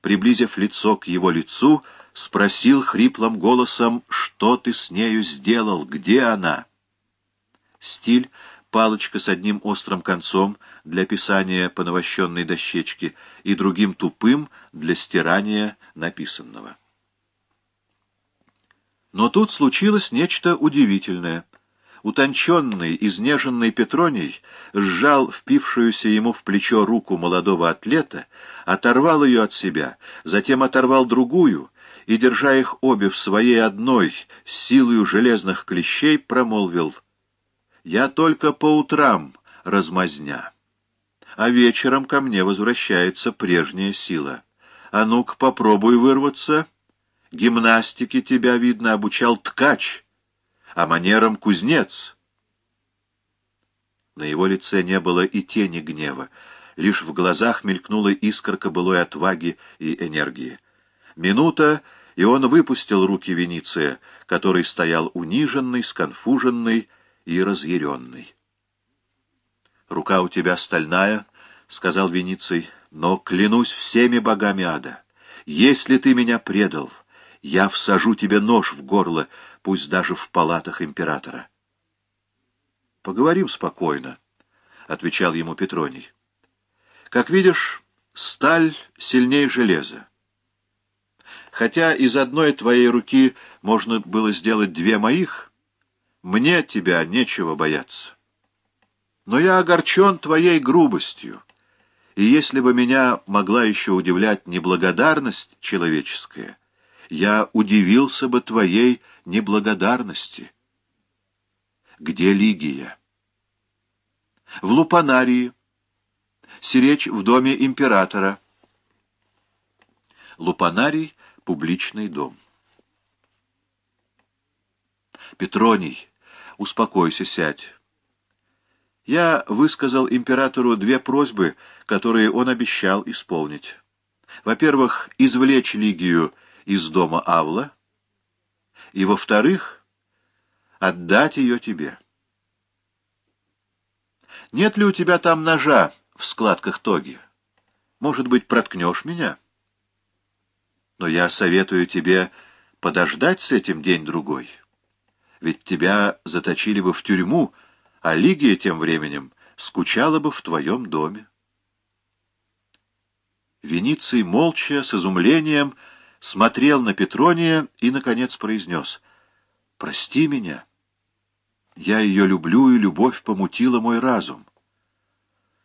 приблизив лицо к его лицу, спросил хриплым голосом, что ты с нею сделал, где она? Стиль — палочка с одним острым концом для писания по навощенной дощечке и другим тупым для стирания написанного. Но тут случилось нечто удивительное. Утонченный, изнеженный Петроний сжал впившуюся ему в плечо руку молодого атлета, оторвал ее от себя, затем оторвал другую и, держа их обе в своей одной, силою железных клещей, промолвил «Я только по утрам размазня, а вечером ко мне возвращается прежняя сила. А ну-ка попробуй вырваться». Гимнастике тебя, видно, обучал ткач, а манерам кузнец. На его лице не было и тени гнева, лишь в глазах мелькнула искорка былой отваги и энергии. Минута, и он выпустил руки Вениция, который стоял униженный, сконфуженный и разъяренный. «Рука у тебя стальная», — сказал Вениций, — «но клянусь всеми богами ада, если ты меня предал...» я всажу тебе нож в горло, пусть даже в палатах императора. — Поговорим спокойно, — отвечал ему Петроний. — Как видишь, сталь сильнее железа. Хотя из одной твоей руки можно было сделать две моих, мне тебя нечего бояться. Но я огорчен твоей грубостью, и если бы меня могла еще удивлять неблагодарность человеческая, я удивился бы твоей неблагодарности. Где Лигия? В Лупанарии. Сиречь в доме императора. Лупанарий — публичный дом. Петроний, успокойся, сядь. Я высказал императору две просьбы, которые он обещал исполнить. Во-первых, извлечь Лигию из дома Авла, и, во-вторых, отдать ее тебе. Нет ли у тебя там ножа в складках тоги? Может быть, проткнешь меня? Но я советую тебе подождать с этим день-другой. Ведь тебя заточили бы в тюрьму, а Лигия тем временем скучала бы в твоем доме. Вениций молча, с изумлением, смотрел на Петрония и, наконец, произнес «Прости меня. Я ее люблю, и любовь помутила мой разум.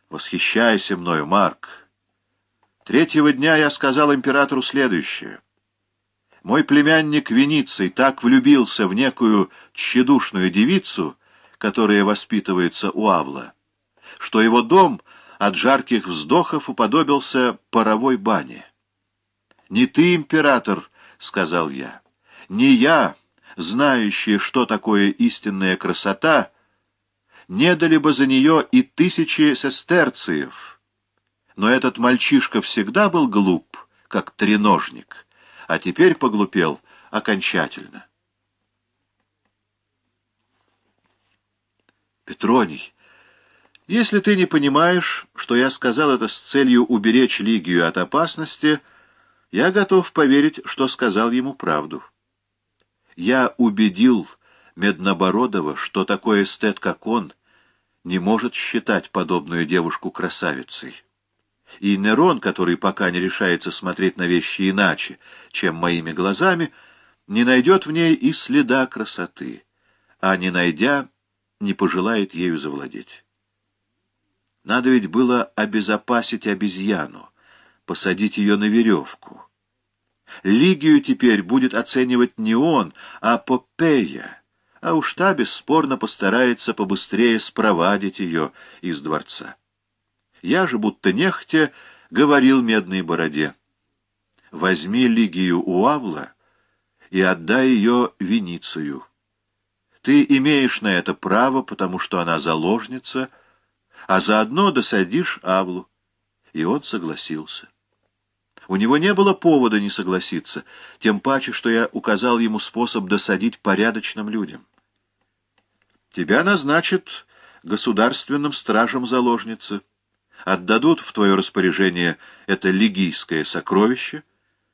Восхищайся мною, Марк. Третьего дня я сказал императору следующее. Мой племянник Вениций так влюбился в некую тщедушную девицу, которая воспитывается у Авла, что его дом от жарких вздохов уподобился паровой бане. «Не ты, император», — сказал я, — «не я, знающий, что такое истинная красота, не дали бы за нее и тысячи сестерциев. Но этот мальчишка всегда был глуп, как треножник, а теперь поглупел окончательно». Петроний, если ты не понимаешь, что я сказал это с целью уберечь Лигию от опасности, — я готов поверить, что сказал ему правду. Я убедил Меднобородова, что такой эстет, как он, не может считать подобную девушку красавицей. И Нерон, который пока не решается смотреть на вещи иначе, чем моими глазами, не найдет в ней и следа красоты, а не найдя, не пожелает ею завладеть. Надо ведь было обезопасить обезьяну, посадить ее на веревку. Лигию теперь будет оценивать не он, а Попея, а уж та бесспорно постарается побыстрее спровадить ее из дворца. Я же, будто нехотя, говорил медной бороде. Возьми Лигию у Авла и отдай ее Веницию. Ты имеешь на это право, потому что она заложница, а заодно досадишь Авлу. И он согласился. У него не было повода не согласиться, тем паче, что я указал ему способ досадить порядочным людям. Тебя назначат государственным стражем заложницы, отдадут в твое распоряжение это лигийское сокровище —